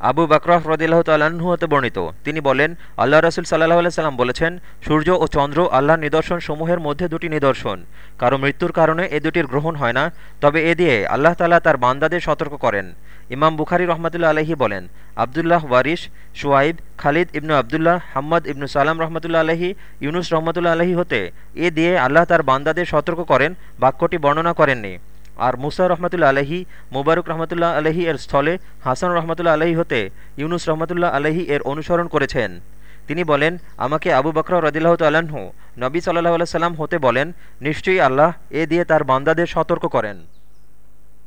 আবু বাকরফ রদিল্লাহ হতে বর্ণিত। তিনি বলেন, আল্লাহ রসুল সাল্লাহ সাল্লাম বলেছেন, সূর্য ও চন্দ্র আল্লাহর নিদর্শন সমূহের মধ্যে দুটি নিদর্শন। কারও মৃত্যুর কারণে এ দুটির গ্রহণ হয় না, তবে এ দিয়ে আল্লাহ তালা তার বান্দাদের সতর্ক করেন। ইমাম বুখারি রহমতুল্লা আলহি বলেন, আবদুল্লাহ ওয়ারিস সোয়াইব খালিদ ইবনু আবদুল্লাহ, হাম্মদ ইবনু সালাম রহমতুল্লা আলহি ইউনুস রহমতুল্লা আলহি হতে এ দিয়ে আল্লাহ তার বান্দাদের সতর্ক করেন, বাক্যটি বর্ণনা করেননি। আর মুসা রহমতুল্লা আলহি মুবারক রহমতুল্লাহ আলহি এর স্থলে, হাসান রহমতুল্লাহ আলহি হতে ইউনুস রহমতুল্লাহ আলহি এর অনুসরণ করেছেন। তিনি বলেন, আমাকে আবু বকর রদিল্লাহ তাল্লাহ নবী সাল্লাহ সাল্লাম হতে বলেন, নিশ্চয়ই আল্লাহ এ দিয়ে তার বান্দাদের সতর্ক করেন।